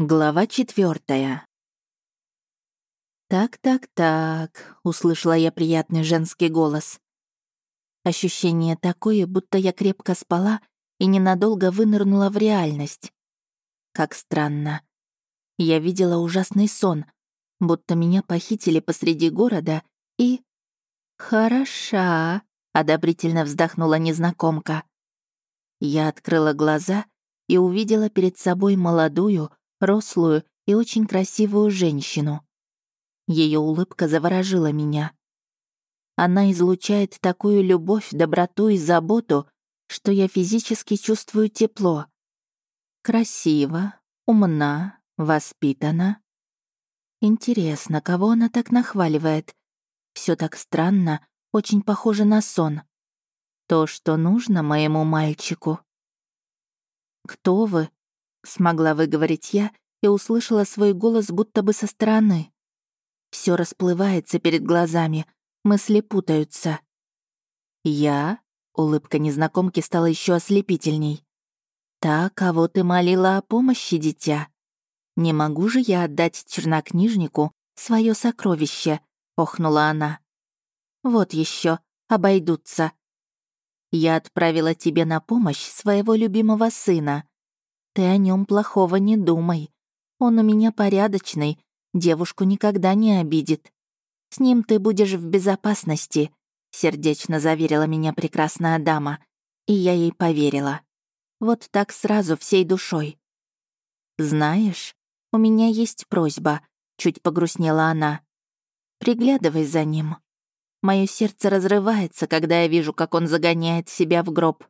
Глава четвертая. «Так-так-так», — услышала я приятный женский голос. Ощущение такое, будто я крепко спала и ненадолго вынырнула в реальность. Как странно. Я видела ужасный сон, будто меня похитили посреди города и... «Хороша», — одобрительно вздохнула незнакомка. Я открыла глаза и увидела перед собой молодую, рослую и очень красивую женщину. Ее улыбка заворожила меня. Она излучает такую любовь, доброту и заботу, что я физически чувствую тепло. Красиво, умна, воспитана. Интересно, кого она так нахваливает? Все так странно, очень похоже на сон. То, что нужно моему мальчику. «Кто вы?» Смогла выговорить я и услышала свой голос будто бы со стороны. Все расплывается перед глазами, мысли путаются. «Я?» — улыбка незнакомки стала еще ослепительней. «Та, кого ты молила о помощи, дитя. Не могу же я отдать чернокнижнику свое сокровище», — охнула она. «Вот еще, обойдутся. Я отправила тебе на помощь своего любимого сына. Ты о нем плохого не думай. Он у меня порядочный, девушку никогда не обидит. С ним ты будешь в безопасности», — сердечно заверила меня прекрасная дама, и я ей поверила. Вот так сразу, всей душой. «Знаешь, у меня есть просьба», — чуть погрустнела она. «Приглядывай за ним. Мое сердце разрывается, когда я вижу, как он загоняет себя в гроб.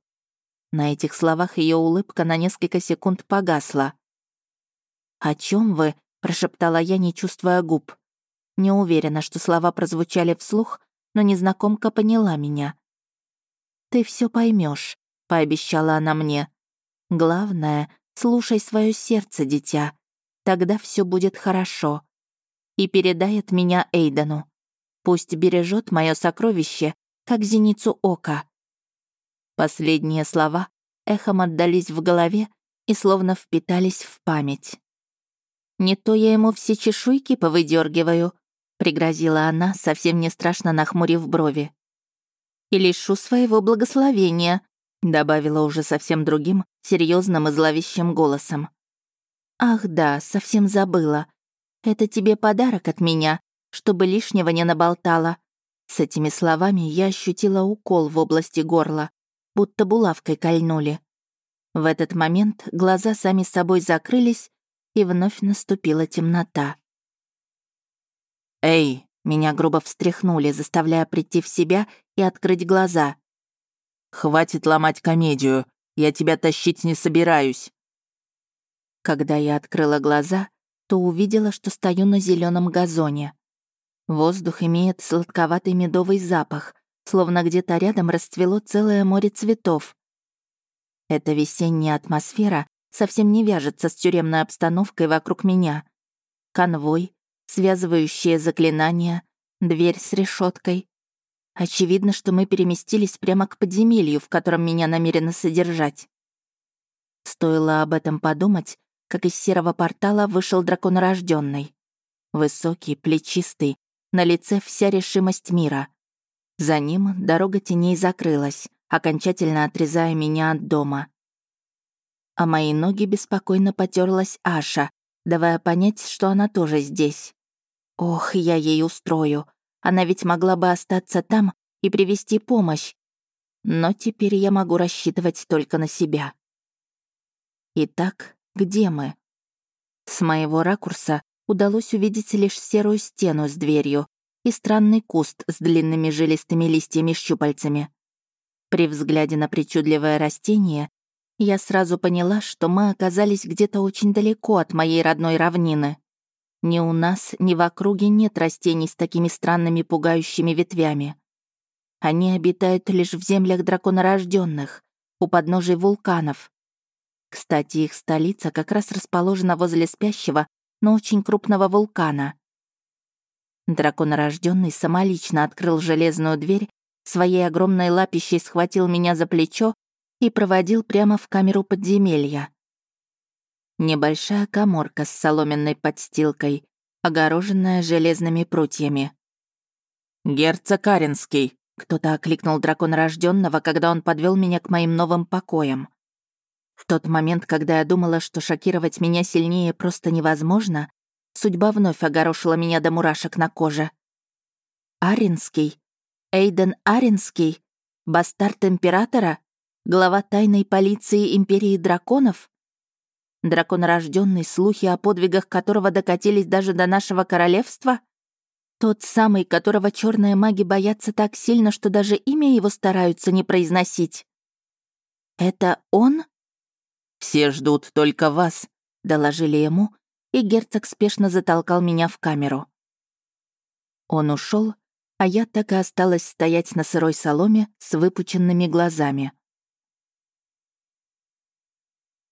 На этих словах ее улыбка на несколько секунд погасла. «О чем вы?» — прошептала я, не чувствуя губ. Не уверена, что слова прозвучали вслух, но незнакомка поняла меня. «Ты все поймешь, пообещала она мне. «Главное, слушай свое сердце, дитя. Тогда все будет хорошо. И передай от меня Эйдану. Пусть бережет мое сокровище, как зеницу ока. Последние слова эхом отдались в голове и словно впитались в память. «Не то я ему все чешуйки повыдергиваю», — пригрозила она, совсем не страшно нахмурив брови. «И лишу своего благословения», — добавила уже совсем другим, серьезным и зловещим голосом. «Ах да, совсем забыла. Это тебе подарок от меня, чтобы лишнего не наболтала». С этими словами я ощутила укол в области горла будто булавкой кольнули. В этот момент глаза сами собой закрылись, и вновь наступила темнота. «Эй!» — меня грубо встряхнули, заставляя прийти в себя и открыть глаза. «Хватит ломать комедию, я тебя тащить не собираюсь». Когда я открыла глаза, то увидела, что стою на зеленом газоне. Воздух имеет сладковатый медовый запах, словно где-то рядом расцвело целое море цветов. Эта весенняя атмосфера совсем не вяжется с тюремной обстановкой вокруг меня. Конвой, связывающие заклинания, дверь с решеткой. Очевидно, что мы переместились прямо к подземелью, в котором меня намерены содержать. Стоило об этом подумать, как из серого портала вышел драконорожденный. Высокий, плечистый, на лице вся решимость мира. За ним дорога теней закрылась, окончательно отрезая меня от дома. А мои ноги беспокойно потерлась Аша, давая понять, что она тоже здесь. Ох, я ей устрою. Она ведь могла бы остаться там и привести помощь. Но теперь я могу рассчитывать только на себя. Итак, где мы? С моего ракурса удалось увидеть лишь серую стену с дверью, и странный куст с длинными жилистыми листьями-щупальцами. При взгляде на причудливое растение я сразу поняла, что мы оказались где-то очень далеко от моей родной равнины. Ни у нас, ни в округе нет растений с такими странными пугающими ветвями. Они обитают лишь в землях драконорожденных, у подножий вулканов. Кстати, их столица как раз расположена возле спящего, но очень крупного вулкана. Драконорожденный самолично открыл железную дверь, своей огромной лапищей схватил меня за плечо и проводил прямо в камеру подземелья. Небольшая коморка с соломенной подстилкой, огороженная железными прутьями. «Герцог Каринский», — кто-то окликнул дракона рожденного, когда он подвел меня к моим новым покоям. В тот момент, когда я думала, что шокировать меня сильнее просто невозможно, судьба вновь огорошила меня до мурашек на коже. Аринский? Эйден Аринский? Бастард императора? Глава тайной полиции Империи драконов? Драконорожденный, слухи о подвигах которого докатились даже до нашего королевства? Тот самый, которого черные маги боятся так сильно, что даже имя его стараются не произносить. Это он? «Все ждут только вас», — доложили ему, и герцог спешно затолкал меня в камеру. Он ушел, а я так и осталась стоять на сырой соломе с выпученными глазами.